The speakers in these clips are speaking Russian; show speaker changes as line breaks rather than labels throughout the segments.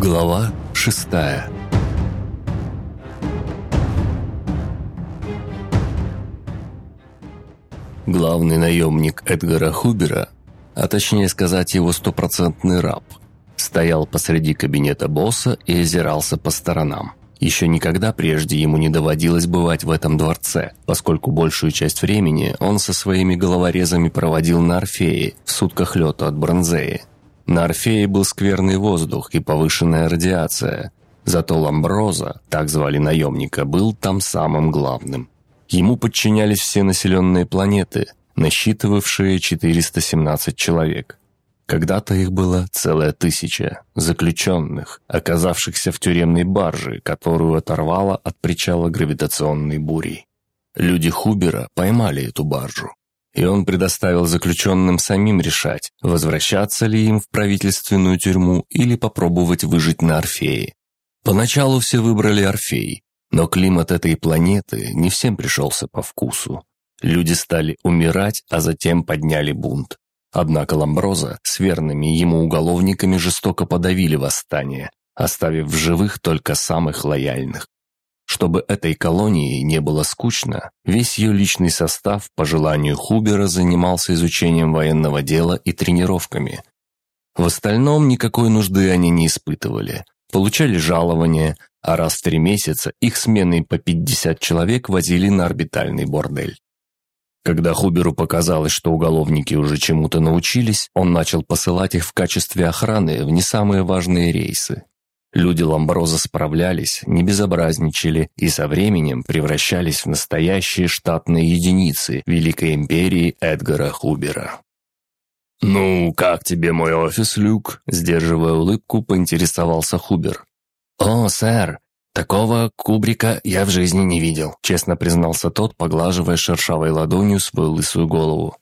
Глава шестая Главный наемник Эдгара Хубера, а точнее сказать его стопроцентный раб, стоял посреди кабинета босса и озирался по сторонам. Еще никогда прежде ему не доводилось бывать в этом дворце, поскольку большую часть времени он со своими головорезами проводил на Орфее, в сутках лета от Бронзеи. На Орфее был скверный воздух и повышенная радиация. Зато Ламброза, так звали наемника, был там самым главным. Ему подчинялись все населенные планеты, насчитывавшие 417 человек. Когда-то их было целая тысяча, заключенных, оказавшихся в тюремной барже, которую оторвало от причала гравитационной бури. Люди Хубера поймали эту баржу, и он предоставил заключенным самим решать, возвращаться ли им в правительственную тюрьму или попробовать выжить на Орфее. Поначалу все выбрали Орфей, но климат этой планеты не всем пришелся по вкусу. Люди стали умирать, а затем подняли бунт. Однако Ламброза с верными ему уголовниками жестоко подавили восстание, оставив в живых только самых лояльных. Чтобы этой колонии не было скучно, весь ее личный состав, по желанию Хубера, занимался изучением военного дела и тренировками. В остальном никакой нужды они не испытывали. Получали жалования, а раз в три месяца их сменой по 50 человек возили на орбитальный бордель. Когда Хуберу показалось, что уголовники уже чему-то научились, он начал посылать их в качестве охраны в не самые важные рейсы. Люди Ламброза справлялись, не безобразничали и со временем превращались в настоящие штатные единицы Великой Империи Эдгара Хубера. «Ну, как тебе мой офис, Люк?» Сдерживая улыбку, поинтересовался Хубер.
«О, сэр, такого кубрика я в жизни не видел», честно признался тот, поглаживая шершавой ладонью свою лысую голову.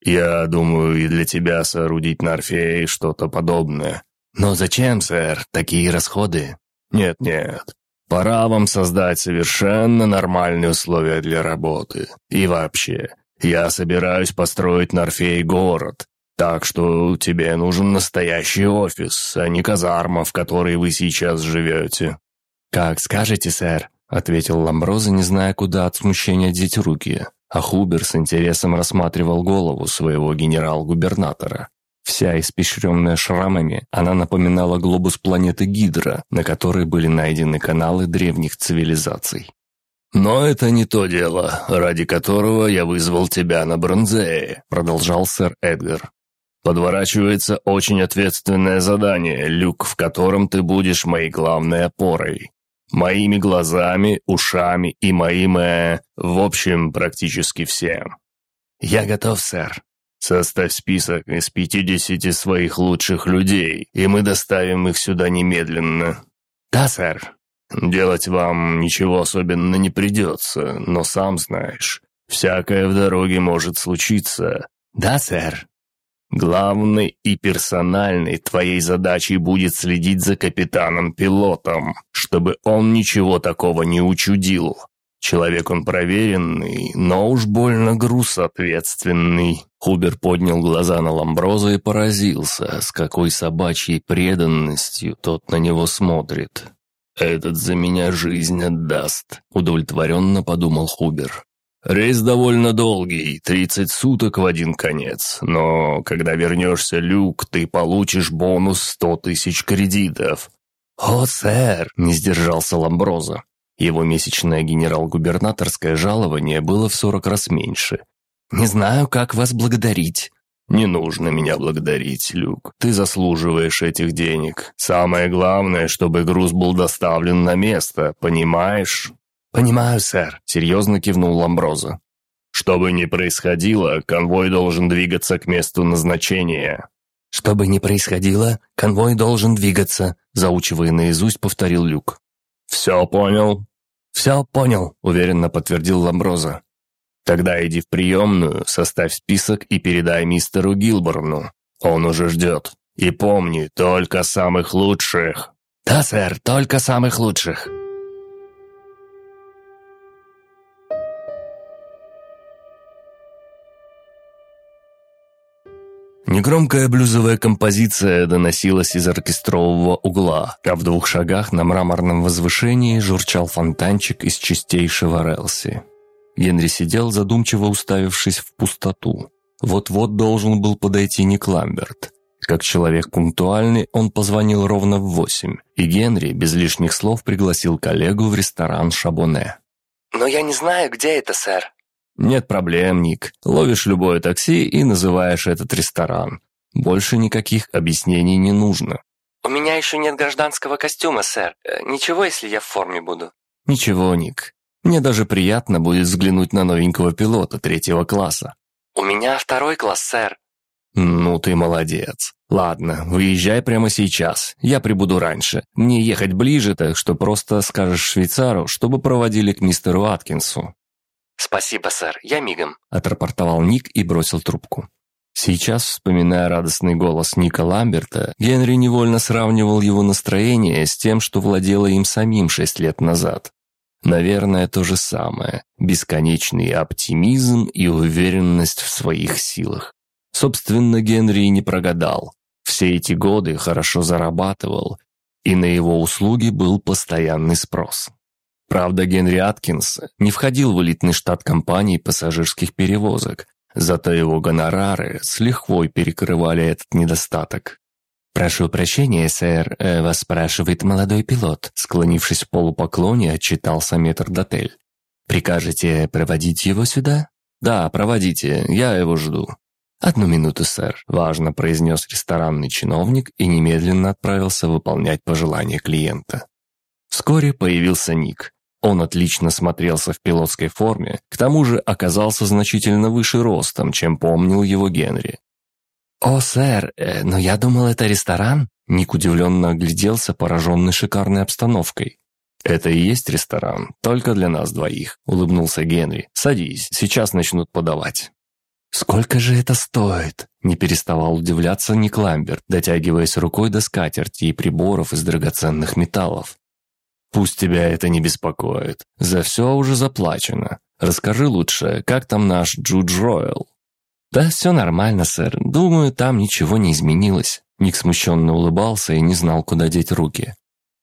«Я думаю, и для тебя соорудить на Орфее что-то подобное.
«Но зачем, сэр, такие расходы?»
«Нет-нет, пора вам создать совершенно нормальные условия для работы. И вообще, я собираюсь построить на Орфей город, так что тебе нужен настоящий офис, а не казарма, в которой вы сейчас живете».
«Как скажете, сэр», — ответил Ламброза, не зная, куда от смущения деть руки. А Хубер с интересом рассматривал голову своего генерал-губернатора. Вся испещренная шрамами, она напоминала глобус планеты Гидра, на которой были найдены каналы древних цивилизаций.
«Но это не то дело, ради которого я вызвал тебя на Бронзее», продолжал сэр Эдгар. «Подворачивается очень ответственное задание, люк, в котором ты будешь моей главной опорой. Моими глазами, ушами и моим, э, в общем, практически всем».
«Я готов, сэр»,
Составь список из пятидесяти своих лучших людей, и мы доставим их сюда немедленно».
«Да, сэр».
«Делать вам ничего особенно не придется, но сам знаешь, всякое в дороге может случиться».
«Да, сэр».
Главной и персональной твоей задачей будет следить за капитаном-пилотом, чтобы он ничего такого не учудил. Человек он проверенный, но уж больно груз ответственный. Хубер поднял глаза на Ламброза и поразился, с какой собачьей преданностью тот на него смотрит. «Этот за меня жизнь отдаст», — удовлетворенно подумал Хубер. «Рейс довольно долгий, тридцать суток в один конец, но когда вернешься, Люк, ты получишь бонус сто тысяч кредитов».
«О, сэр!» — не сдержался Ламброза. Его месячное генерал-губернаторское жалование было в сорок раз меньше. «Не знаю, как вас благодарить».
«Не нужно меня благодарить, Люк. Ты заслуживаешь этих денег. Самое главное, чтобы груз был доставлен на место, понимаешь?»
«Понимаю, сэр», — серьезно кивнул Ламброза.
«Что бы ни происходило, конвой должен двигаться к месту назначения».
«Что бы ни происходило, конвой должен двигаться», — заучивая наизусть, повторил Люк.
«Все понял?»
«Все понял», — уверенно подтвердил Ламброза.
«Тогда иди в приемную, составь список и передай мистеру Гилборну. Он уже ждет. И помни, только самых лучших».
«Да, сэр, только самых лучших».
Негромкая блюзовая композиция доносилась из оркестрового угла, а в двух шагах на мраморном возвышении журчал фонтанчик из чистейшего релси. Генри сидел, задумчиво уставившись в пустоту. Вот-вот должен был подойти Ник Ламберт. Как человек пунктуальный, он позвонил ровно в восемь, и Генри без лишних слов пригласил коллегу в ресторан «Шабоне».
«Но я не знаю, где это, сэр»,
«Нет проблем, Ник. Ловишь любое такси и называешь этот ресторан. Больше никаких объяснений не нужно».
«У меня еще нет гражданского костюма, сэр. Э, ничего, если я в форме буду?»
«Ничего, Ник. Мне даже приятно будет взглянуть на новенького пилота третьего класса».
«У меня второй класс, сэр».
«Ну ты молодец. Ладно, выезжай прямо сейчас. Я прибуду раньше. Мне ехать ближе, так что просто скажешь швейцару, чтобы проводили к мистеру Аткинсу.
«Спасибо, сэр, я мигом», –
отрапортовал Ник и бросил трубку. Сейчас, вспоминая радостный голос Ника Ламберта, Генри невольно сравнивал его настроение с тем, что владело им самим шесть лет назад. Наверное, то же самое. Бесконечный оптимизм и уверенность в своих силах. Собственно, Генри не прогадал. Все эти годы хорошо зарабатывал, и на его услуги был постоянный спрос. Правда, Генри Аткинс не входил в элитный штат компаний пассажирских перевозок, зато его гонорары с лихвой перекрывали этот недостаток.
«Прошу прощения, сэр, э, вас спрашивает молодой пилот», склонившись в полупоклоне, отчитался метрдотель. «Прикажете проводить его сюда?»
«Да, проводите, я его жду».
«Одну минуту, сэр», – важно произнес ресторанный чиновник и немедленно отправился выполнять пожелания клиента.
Вскоре появился Ник. Он отлично смотрелся в пилотской форме, к тому же оказался значительно выше ростом, чем помнил его Генри.
«О, сэр, э, но я думал, это ресторан?»
Ник удивленно огляделся, пораженный шикарной обстановкой. «Это и есть ресторан, только для нас двоих», — улыбнулся Генри. «Садись, сейчас начнут подавать».
«Сколько же это стоит?» – не переставал удивляться Ник Ламберт, дотягиваясь рукой до скатерти и приборов из драгоценных металлов.
Пусть тебя это не беспокоит. За все уже заплачено. Расскажи лучше, как там наш Джудж Ройл?»
«Да все нормально, сэр. Думаю, там ничего не изменилось».
Ник смущенно улыбался и не знал, куда деть руки.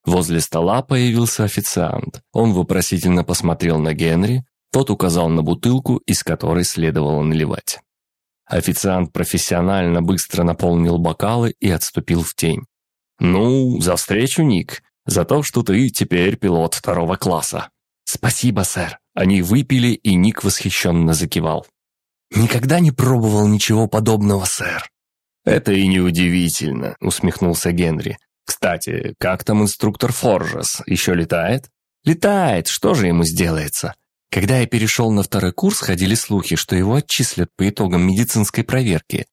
Возле стола появился официант. Он вопросительно посмотрел на Генри, тот указал на бутылку, из которой следовало наливать. Официант профессионально быстро наполнил бокалы и отступил в тень. «Ну, за встречу, Ник за то, что ты теперь пилот второго класса».
«Спасибо, сэр».
Они выпили, и Ник восхищенно закивал.
«Никогда не пробовал ничего подобного, сэр».
«Это и не удивительно», — усмехнулся Генри. «Кстати, как там инструктор Форжес? Еще летает?»
«Летает, что же ему сделается?» Когда я перешел на второй курс, ходили слухи, что его отчислят по итогам медицинской проверки,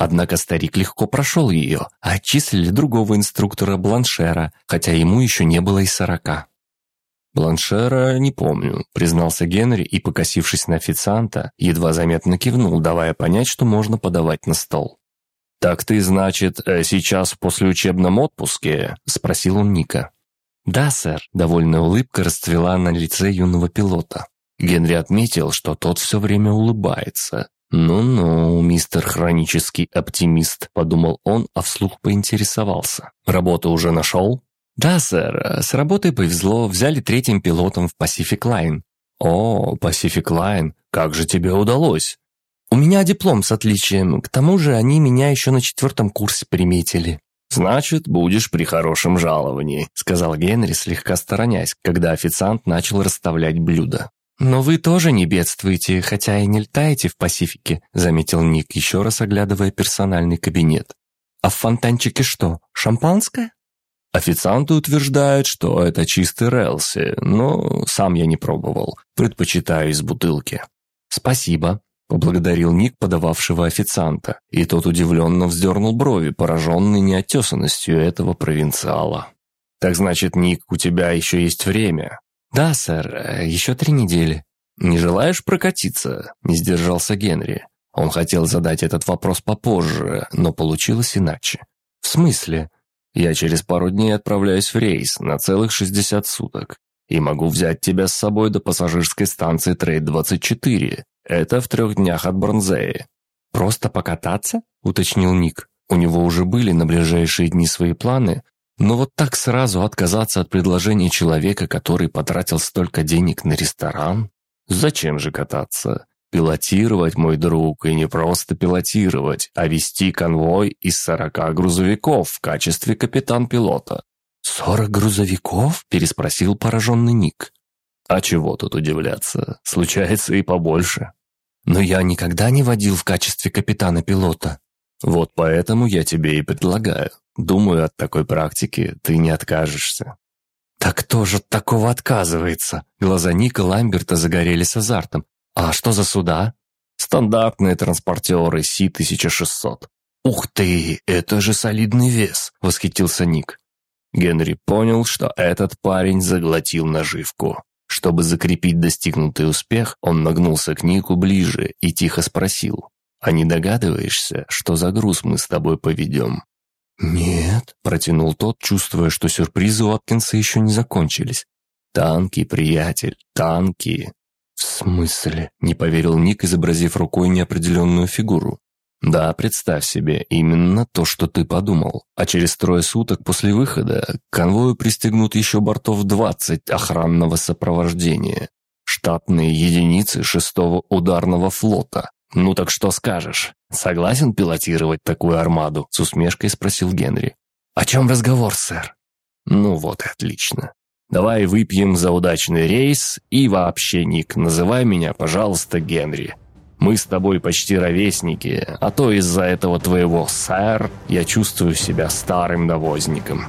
Однако старик легко прошел ее, а отчислили другого инструктора Бланшера, хотя ему еще не было и сорока.
«Бланшера не помню», — признался Генри и, покосившись на официанта, едва заметно кивнул, давая понять, что можно подавать на стол. «Так ты, значит, э, сейчас в послеучебном отпуске?» — спросил он Ника.
«Да, сэр», — довольная улыбка расцвела на лице юного пилота.
Генри отметил, что тот все время улыбается, «Ну-ну, мистер хронический оптимист», — подумал он, а вслух поинтересовался. «Работу уже нашел?»
«Да, сэр. С работой повезло. Взяли третьим пилотом в Pacific Line».
«О, Pacific Line. Как же тебе удалось?»
«У меня диплом с отличием. К тому же они меня еще на четвертом курсе приметили».
«Значит, будешь при хорошем жаловании», — сказал Генри, слегка сторонясь, когда официант начал расставлять блюда.
«Но вы тоже не бедствуете, хотя и не летаете в Пасифике», заметил Ник, еще раз оглядывая персональный кабинет. «А в фонтанчике что, шампанское?»
Официанты утверждают, что это чистый релси, но сам я не пробовал. Предпочитаю из бутылки.
«Спасибо», — поблагодарил Ник подававшего официанта, и тот удивленно вздернул брови, пораженный неотесанностью этого провинциала.
«Так значит, Ник, у тебя еще есть время.
«Да, сэр, еще три недели».
«Не желаешь прокатиться?» – не сдержался Генри. Он хотел задать этот вопрос попозже, но получилось иначе.
«В смысле?»
«Я через пару дней отправляюсь в рейс на целых 60 суток и могу взять тебя с собой до пассажирской станции Трейд-24. Это в трех днях от Бронзеи».
«Просто покататься?» – уточнил Ник. У него уже были на ближайшие дни свои планы, но вот так сразу отказаться от предложения человека, который потратил столько денег на ресторан? Зачем же кататься? Пилотировать, мой друг, и не просто пилотировать, а вести конвой из сорока грузовиков в качестве капитан-пилота. «Сорок грузовиков?» – переспросил пораженный Ник. «А чего тут удивляться? Случается и побольше». «Но я никогда не водил в качестве капитана-пилота». «Вот поэтому я тебе и предлагаю. Думаю, от такой практики ты не откажешься». «Так кто же от такого отказывается?» Глаза Ника Ламберта загорелись азартом. «А что за суда?» «Стандартные транспортеры Си-1600». «Ух ты, это же солидный вес!» – восхитился Ник. Генри понял, что этот парень заглотил наживку. Чтобы закрепить достигнутый успех, он нагнулся к Нику ближе и тихо спросил. «А не догадываешься, что за груз мы с тобой поведем?» «Нет», – протянул тот, чувствуя, что сюрпризы у Аткинса еще не закончились. «Танки, приятель, танки!» «В смысле?» – не поверил Ник, изобразив рукой неопределенную фигуру. «Да, представь себе, именно то, что ты подумал. А через трое суток после выхода к конвою пристегнут еще бортов 20 охранного сопровождения. Штатные единицы шестого ударного флота. Ну так что скажешь? Согласен пилотировать такую армаду?» С усмешкой спросил Генри. «О чем разговор, сэр?» «Ну вот и отлично. Давай выпьем за удачный рейс и вообще, Ник, называй меня, пожалуйста, Генри. Мы с тобой почти ровесники, а то из-за этого твоего «сэр» я чувствую себя старым навозником».